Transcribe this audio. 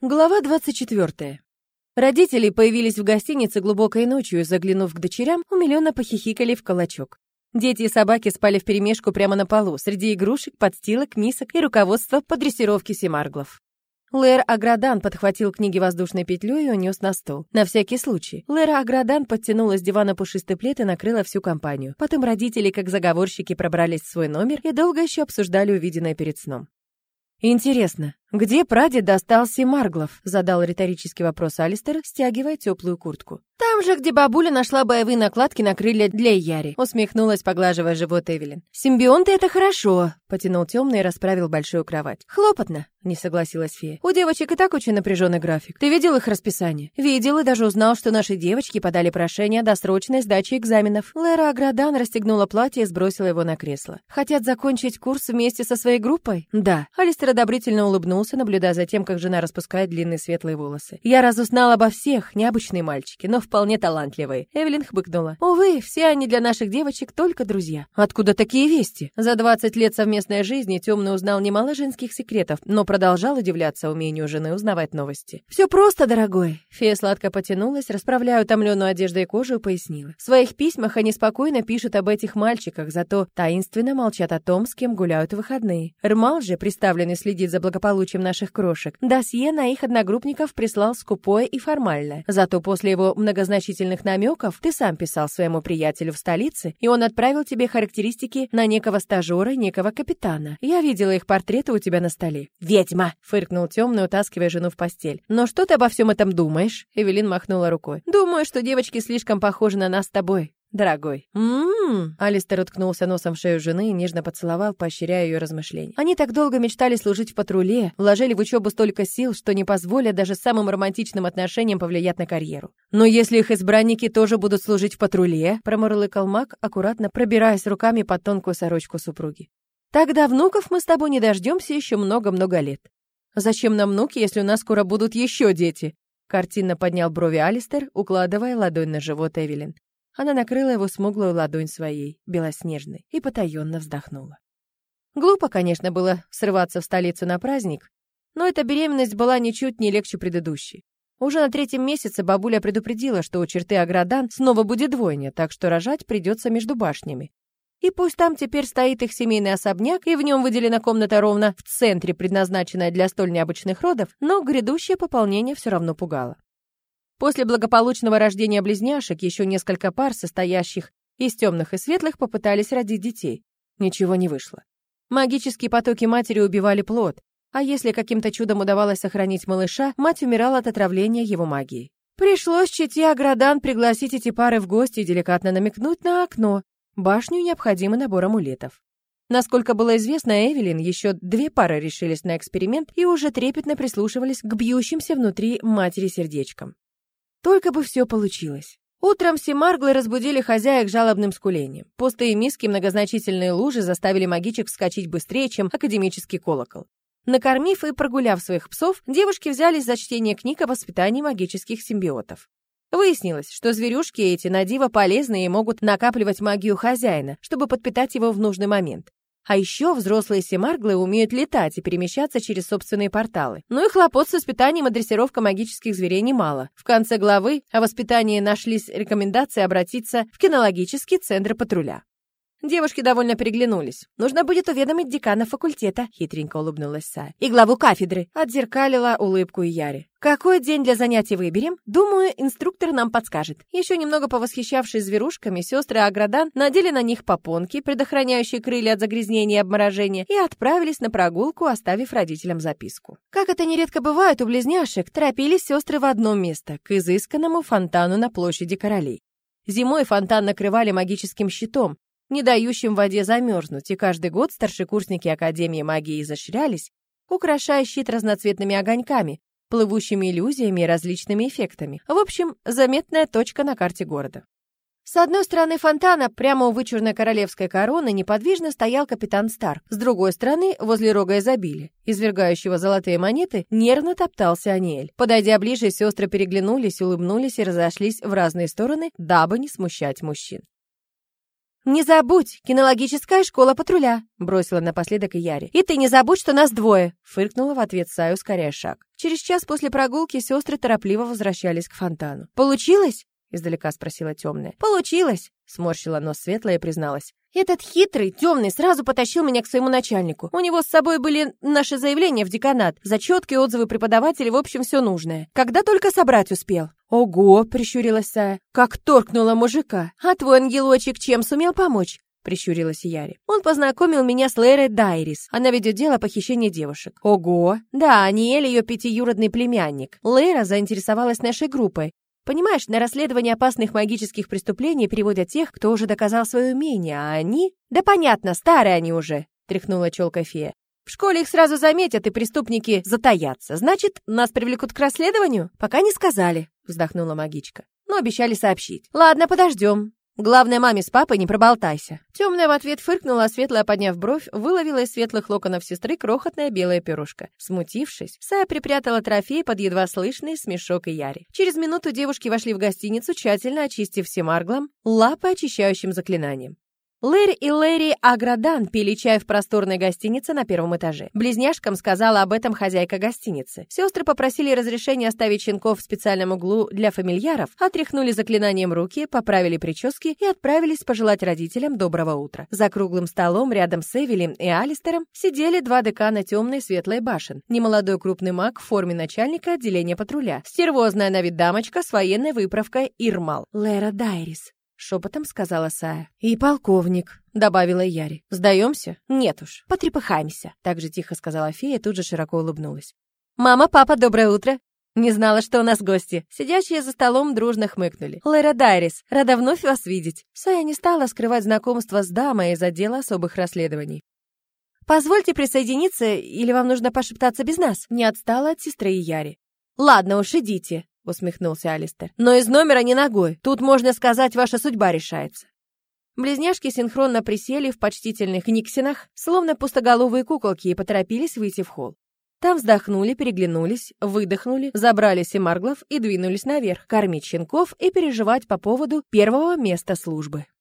Глава 24. Родители появились в гостинице глубокой ночью заглянув к дочерям, умиленно похихикали в кулачок. Дети и собаки спали вперемешку прямо на полу, среди игрушек, подстилок, мисок и руководства по дрессировке семарглов. Лэр Аградан подхватил книги воздушной петлей и унес на стол. На всякий случай. Лэра Аградан подтянула с дивана пушистый плед и накрыла всю компанию. Потом родители, как заговорщики, пробрались в свой номер и долго еще обсуждали увиденное перед сном. Интересно, где прадед достался Марглов? Задал риторический вопрос Алистер, стягивая теплую куртку. Там же, где бабуля нашла боевые накладки на крылья для Яри, усмехнулась, поглаживая живот Эвелин. Симбионты это хорошо, потянул темный и расправил большую кровать. Хлопотно, не согласилась фея. У девочек и так очень напряженный график. Ты видел их расписание? Видел и даже узнал, что наши девочки подали прошение о досрочной сдаче экзаменов. Лера Аградан расстегнула платье и сбросила его на кресло. Хотят закончить курс вместе со своей группой? Да. Алистер одобрительно улыбнулся, наблюдая за тем, как жена распускает длинные светлые волосы. Я разузнал обо всех, необычные мальчики, но вполне талантливые. Эвелин хмыкнула. Увы, все они для наших девочек только друзья. Откуда такие вести? За 20 лет совместной жизни Темный узнал немало женских секретов, но продолжал удивляться умению жены узнавать новости. Все просто, дорогой. Фея сладко потянулась, расправляя утомленную одежду и кожу, и пояснила. В своих письмах они спокойно пишут об этих мальчиках, зато таинственно молчат о том, с кем гуляют в выходные. Рмал же, представленный следить за благополучием наших крошек, досье на их одногруппников прислал скупое и формальное. Зато после его многозначительных намеков ты сам писал своему приятелю в столице, и он отправил тебе характеристики на некого стажера, некого капитана. Я видела их портреты у тебя на столе. «Ведьма!» — фыркнул темный, утаскивая жену в постель. «Но что ты обо всем этом думаешь?» Эвелин махнула рукой. «Думаю, что девочки слишком похожи на нас с тобой дорогой. Ммм. Алистер уткнулся носом в шею жены и нежно поцеловал, поощряя ее размышления. Они так долго мечтали служить в патруле, вложили в учебу столько сил, что не позволят даже самым романтичным отношениям повлиять на карьеру. Но если их избранники тоже будут служить в патруле, промурлыкал маг, аккуратно пробираясь руками под тонкую сорочку супруги. Тогда внуков мы с тобой не дождемся еще много-много лет. Зачем нам внуки, если у нас скоро будут еще дети? Картинно поднял брови Алистер, укладывая ладонь на живот Эвелин. Она накрыла его смуглую ладонь своей, белоснежной, и потаенно вздохнула. Глупо, конечно, было срываться в столицу на праздник, но эта беременность была ничуть не легче предыдущей. Уже на третьем месяце бабуля предупредила, что у черты Аградан снова будет двойня, так что рожать придется между башнями. И пусть там теперь стоит их семейный особняк, и в нем выделена комната ровно в центре, предназначенная для столь необычных родов, но грядущее пополнение все равно пугало. После благополучного рождения близняшек еще несколько пар, состоящих из темных и светлых, попытались родить детей. Ничего не вышло. Магические потоки матери убивали плод, а если каким-то чудом удавалось сохранить малыша, мать умирала от отравления его магией. Пришлось Читья Градан пригласить эти пары в гости и деликатно намекнуть на окно. Башню необходимый набор амулетов. Насколько было известно Эвелин, еще две пары решились на эксперимент и уже трепетно прислушивались к бьющимся внутри матери сердечкам. Только бы все получилось. Утром все марглы разбудили хозяек жалобным скулением. Пустые миски и многозначительные лужи заставили магичек вскочить быстрее, чем академический колокол. Накормив и прогуляв своих псов, девушки взялись за чтение книг о воспитании магических симбиотов. Выяснилось, что зверюшки эти на диво полезны и могут накапливать магию хозяина, чтобы подпитать его в нужный момент. А еще взрослые семарглы умеют летать и перемещаться через собственные порталы. Ну и хлопот с воспитанием и дрессировкой магических зверей немало. В конце главы о воспитании нашлись рекомендации обратиться в кинологический центр патруля. Девушки довольно переглянулись. «Нужно будет уведомить декана факультета», — хитренько улыбнулась Сая. «И главу кафедры», — отзеркалила улыбку Яри. «Какой день для занятий выберем? Думаю, инструктор нам подскажет». Еще немного повосхищавшись зверушками, сестры Аградан надели на них попонки, предохраняющие крылья от загрязнения и обморожения, и отправились на прогулку, оставив родителям записку. Как это нередко бывает у близняшек, торопились сестры в одно место, к изысканному фонтану на площади королей. Зимой фонтан накрывали магическим щитом, не дающим воде замерзнуть, и каждый год старшекурсники Академии магии изощрялись, украшая щит разноцветными огоньками, плывущими иллюзиями и различными эффектами. В общем, заметная точка на карте города. С одной стороны фонтана, прямо у вычурной королевской короны, неподвижно стоял капитан Стар. С другой стороны, возле рога изобилия, извергающего золотые монеты, нервно топтался Аниэль. Подойдя ближе, сестры переглянулись, улыбнулись и разошлись в разные стороны, дабы не смущать мужчин. «Не забудь, кинологическая школа патруля», — бросила напоследок и Яри. «И ты не забудь, что нас двое», — фыркнула в ответ Сая, ускоряя шаг. Через час после прогулки сестры торопливо возвращались к фонтану. «Получилось?» — издалека спросила темная. «Получилось!» — сморщила нос светлая и призналась. «Этот хитрый, темный, сразу потащил меня к своему начальнику. У него с собой были наши заявления в деканат, зачетки, отзывы преподавателей, в общем, все нужное. Когда только собрать успел». «Ого!» — прищурилась Сая. «Как торкнула мужика! А твой ангелочек чем сумел помочь?» — прищурилась Яри. «Он познакомил меня с Лейрой Дайрис. Она ведет дело о похищении девушек». «Ого!» «Да, Аниэль ее пятиюродный племянник. Лейра заинтересовалась нашей группой. Понимаешь, на расследование опасных магических преступлений переводят тех, кто уже доказал свое умение, а они... Да понятно, старые они уже, тряхнула челка фея. В школе их сразу заметят, и преступники затаятся. Значит, нас привлекут к расследованию? Пока не сказали, вздохнула магичка. Но обещали сообщить. Ладно, подождем. Главное, маме с папой не проболтайся. Темная в ответ фыркнула, а светлая, подняв бровь, выловила из светлых локонов сестры крохотное белое перышко. Смутившись, Сая припрятала трофей под едва слышный смешок и яри. Через минуту девушки вошли в гостиницу, тщательно очистив всем арглом лапы очищающим заклинанием. Лэри и Лэри Аградан пили чай в просторной гостинице на первом этаже. Близняшкам сказала об этом хозяйка гостиницы. Сестры попросили разрешения оставить щенков в специальном углу для фамильяров, отряхнули заклинанием руки, поправили прически и отправились пожелать родителям доброго утра. За круглым столом рядом с Эвелин и Алистером сидели два декана темной светлой башен. Немолодой крупный маг в форме начальника отделения патруля. Стервозная на вид дамочка с военной выправкой Ирмал. Лера Дайрис шепотом сказала Сая. «И полковник», — добавила Яри. «Сдаемся?» «Нет уж, потрепыхаемся», — так же тихо сказала фея тут же широко улыбнулась. «Мама, папа, доброе утро!» «Не знала, что у нас гости». Сидящие за столом дружно хмыкнули. «Лэра Дайрис, рада вновь вас видеть». Сая не стала скрывать знакомство с дамой из отдела особых расследований. «Позвольте присоединиться, или вам нужно пошептаться без нас?» Не отстала от сестры Яри. «Ладно уж, идите усмехнулся Алистер. Но из номера не ногой. Тут, можно сказать, ваша судьба решается. Близняшки синхронно присели в почтительных никсинах, словно пустоголовые куколки, и поторопились выйти в холл. Там вздохнули, переглянулись, выдохнули, забрали семарглов и двинулись наверх, кормить щенков и переживать по поводу первого места службы.